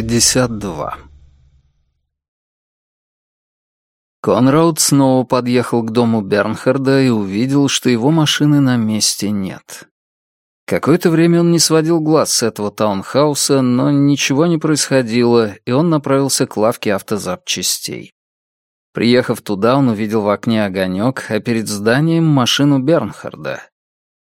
52 Конрауд снова подъехал к дому Бернхарда и увидел, что его машины на месте нет. Какое-то время он не сводил глаз с этого таунхауса, но ничего не происходило, и он направился к лавке автозапчастей. Приехав туда, он увидел в окне огонек, а перед зданием машину Бернхарда.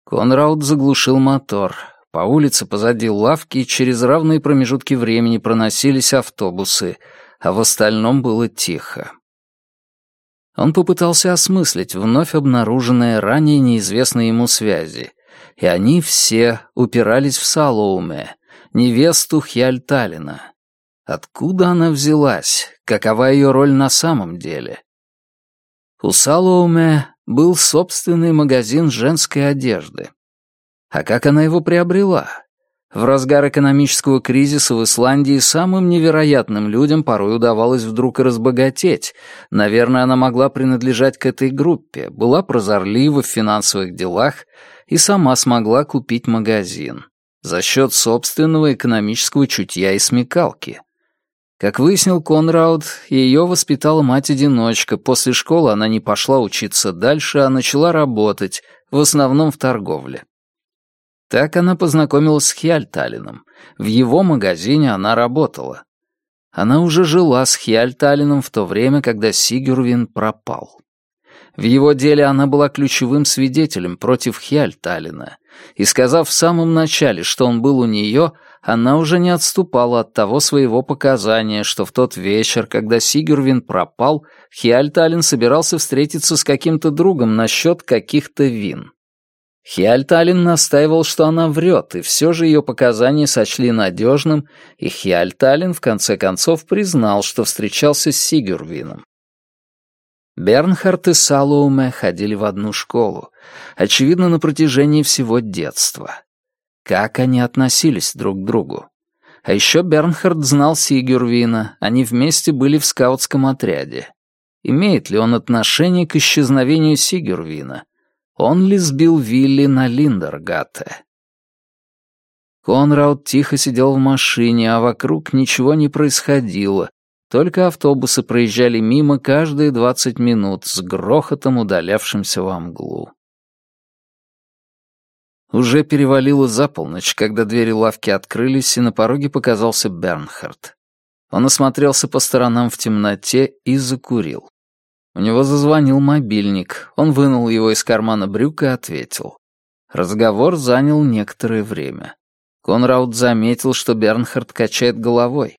Конрауд заглушил мотор, по улице позади лавки через равные промежутки времени проносились автобусы, а в остальном было тихо. Он попытался осмыслить вновь обнаруженные ранее неизвестные ему связи, и они все упирались в Салоуме, невесту Хьяльталина. Откуда она взялась? Какова ее роль на самом деле? У Салоуме был собственный магазин женской одежды. А как она его приобрела? В разгар экономического кризиса в Исландии самым невероятным людям порой удавалось вдруг разбогатеть. Наверное, она могла принадлежать к этой группе, была прозорлива в финансовых делах и сама смогла купить магазин. За счет собственного экономического чутья и смекалки. Как выяснил Конрауд, ее воспитала мать-одиночка. После школы она не пошла учиться дальше, а начала работать, в основном в торговле. Так она познакомилась с Хьяльталином. В его магазине она работала. Она уже жила с Хьяльталином в то время, когда Сигюрвин пропал. В его деле она была ключевым свидетелем против Хьяльталина, и, сказав в самом начале, что он был у нее, она уже не отступала от того своего показания, что в тот вечер, когда Сигюрвин пропал, Хьяльталин собирался встретиться с каким-то другом насчет каких-то вин. Хиальталин настаивал, что она врет, и все же ее показания сочли надежным, и Хиальталин в конце концов признал, что встречался с Сигюрвином. Бернхард и Салоуме ходили в одну школу, очевидно, на протяжении всего детства. Как они относились друг к другу? А еще Бернхард знал Сигюрвина, они вместе были в скаутском отряде. Имеет ли он отношение к исчезновению Сигюрвина? Он ли сбил Вилли на Линдергате? Конрауд тихо сидел в машине, а вокруг ничего не происходило, только автобусы проезжали мимо каждые двадцать минут с грохотом, удалявшимся во мглу. Уже перевалило за полночь, когда двери лавки открылись, и на пороге показался Бернхард. Он осмотрелся по сторонам в темноте и закурил. У него зазвонил мобильник. Он вынул его из кармана брюк и ответил. Разговор занял некоторое время. Конрауд заметил, что Бернхард качает головой.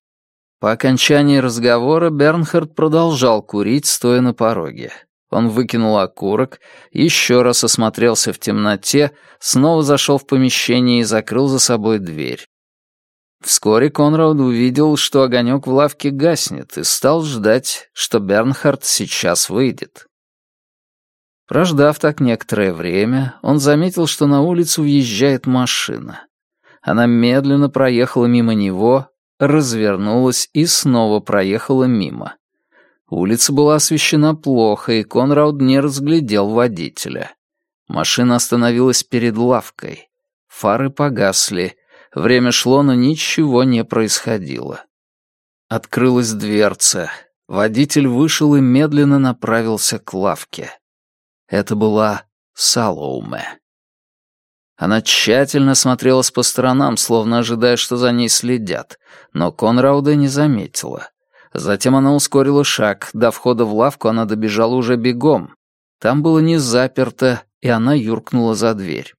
По окончании разговора Бернхард продолжал курить, стоя на пороге. Он выкинул окурок, еще раз осмотрелся в темноте, снова зашел в помещение и закрыл за собой дверь. Вскоре Конрад увидел, что огонек в лавке гаснет, и стал ждать, что Бернхард сейчас выйдет. Прождав так некоторое время, он заметил, что на улицу въезжает машина. Она медленно проехала мимо него, развернулась и снова проехала мимо. Улица была освещена плохо, и Конрад не разглядел водителя. Машина остановилась перед лавкой. Фары погасли, Время шло, но ничего не происходило. Открылась дверца. Водитель вышел и медленно направился к лавке. Это была Салоуме. Она тщательно смотрелась по сторонам, словно ожидая, что за ней следят, но Конрауда не заметила. Затем она ускорила шаг, до входа в лавку она добежала уже бегом. Там было не заперто, и она юркнула за дверь.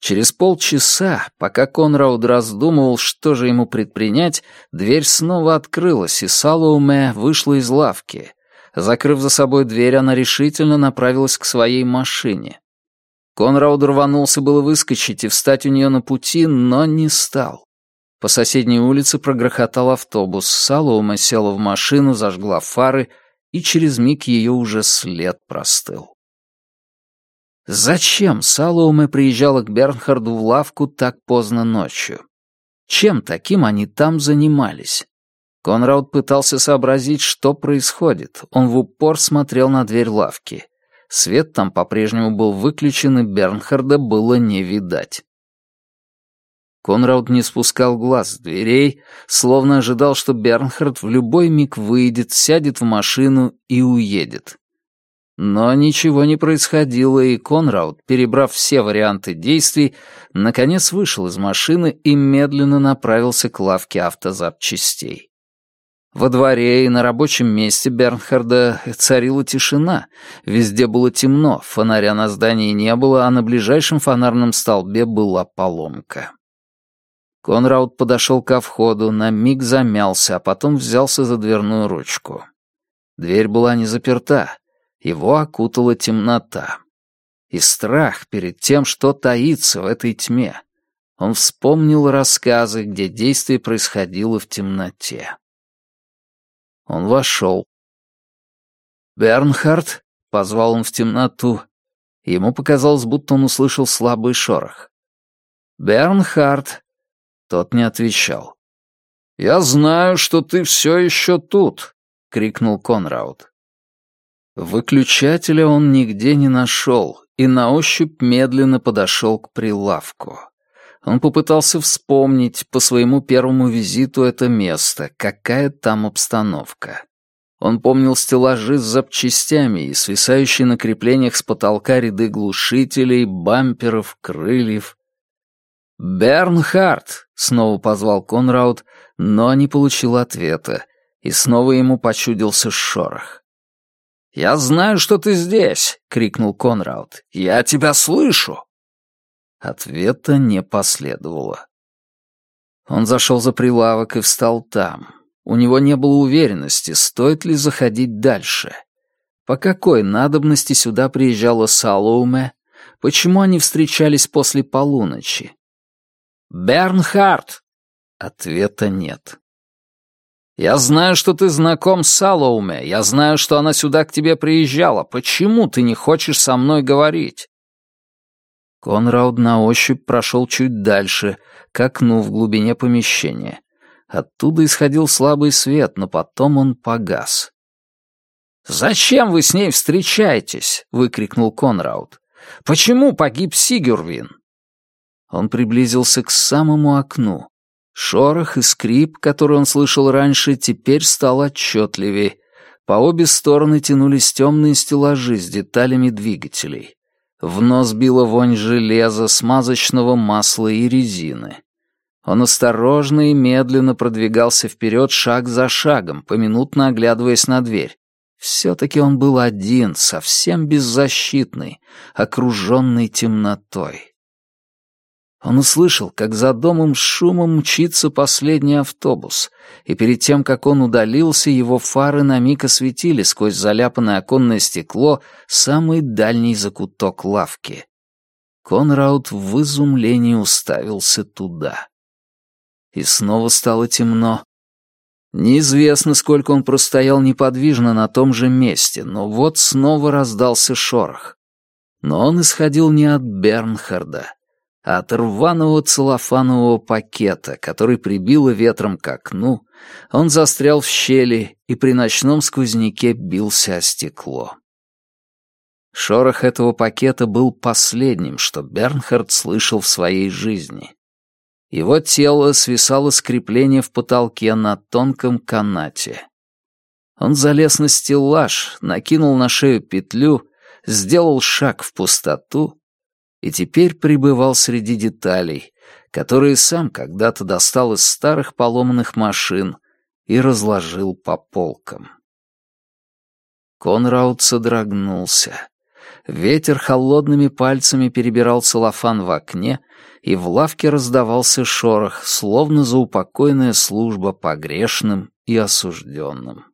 Через полчаса, пока Конрауд раздумывал, что же ему предпринять, дверь снова открылась, и Салоуме вышла из лавки. Закрыв за собой дверь, она решительно направилась к своей машине. Конрауд рванулся было выскочить и встать у нее на пути, но не стал. По соседней улице прогрохотал автобус, Салоуме села в машину, зажгла фары, и через миг ее уже след простыл. Зачем Салоуме приезжала к Бернхарду в лавку так поздно ночью? Чем таким они там занимались? Конрад пытался сообразить, что происходит. Он в упор смотрел на дверь лавки. Свет там по-прежнему был выключен, и Бернхарда было не видать. Конрауд не спускал глаз с дверей, словно ожидал, что Бернхард в любой миг выйдет, сядет в машину и уедет. Но ничего не происходило, и Конрауд, перебрав все варианты действий, наконец вышел из машины и медленно направился к лавке автозапчастей. Во дворе и на рабочем месте Бернхарда царила тишина. Везде было темно, фонаря на здании не было, а на ближайшем фонарном столбе была поломка. Конрауд подошел ко входу, на миг замялся, а потом взялся за дверную ручку. Дверь была не заперта, его окутала темнота. И страх перед тем, что таится в этой тьме. Он вспомнил рассказы, где действие происходило в темноте. Он вошел. «Бернхард?» — позвал он в темноту. Ему показалось, будто он услышал слабый шорох. «Бернхард!» Тот не отвечал. «Я знаю, что ты все еще тут!» — крикнул Конрауд. Выключателя он нигде не нашел и на ощупь медленно подошел к прилавку. Он попытался вспомнить по своему первому визиту это место, какая там обстановка. Он помнил стеллажи с запчастями и свисающие на креплениях с потолка ряды глушителей, бамперов, крыльев. «Бернхард!» — снова позвал Конрауд, но не получил ответа, и снова ему почудился шорох. «Я знаю, что ты здесь!» — крикнул Конрауд. «Я тебя слышу!» Ответа не последовало. Он зашел за прилавок и встал там. У него не было уверенности, стоит ли заходить дальше. По какой надобности сюда приезжала Салоуме? Почему они встречались после полуночи? «Бернхард!» Ответа нет. «Я знаю, что ты знаком с Салоуме. Я знаю, что она сюда к тебе приезжала. Почему ты не хочешь со мной говорить?» Конрауд на ощупь прошел чуть дальше, к окну в глубине помещения. Оттуда исходил слабый свет, но потом он погас. «Зачем вы с ней встречаетесь?» — выкрикнул Конрауд. «Почему погиб Сигюрвин?» Он приблизился к самому окну. Шорох и скрип, который он слышал раньше, теперь стал отчетливее. По обе стороны тянулись темные стеллажи с деталями двигателей. В нос била вонь железа, смазочного масла и резины. Он осторожно и медленно продвигался вперед шаг за шагом, поминутно оглядываясь на дверь. Все-таки он был один, совсем беззащитный, окруженный темнотой. Он услышал, как за домом с шумом мчится последний автобус, и перед тем, как он удалился, его фары на миг осветили сквозь заляпанное оконное стекло самый дальний закуток лавки. Конрауд в изумлении уставился туда. И снова стало темно. Неизвестно, сколько он простоял неподвижно на том же месте, но вот снова раздался шорох. Но он исходил не от Бернхарда, от рваного целлофанового пакета, который прибило ветром к окну, он застрял в щели и при ночном сквозняке бился о стекло. Шорох этого пакета был последним, что Бернхард слышал в своей жизни. Его тело свисало с крепления в потолке на тонком канате. Он залез на стеллаж, накинул на шею петлю, сделал шаг в пустоту и теперь пребывал среди деталей, которые сам когда-то достал из старых поломанных машин и разложил по полкам. Конрауд содрогнулся. Ветер холодными пальцами перебирал целлофан в окне, и в лавке раздавался шорох, словно заупокойная служба погрешным и осужденным.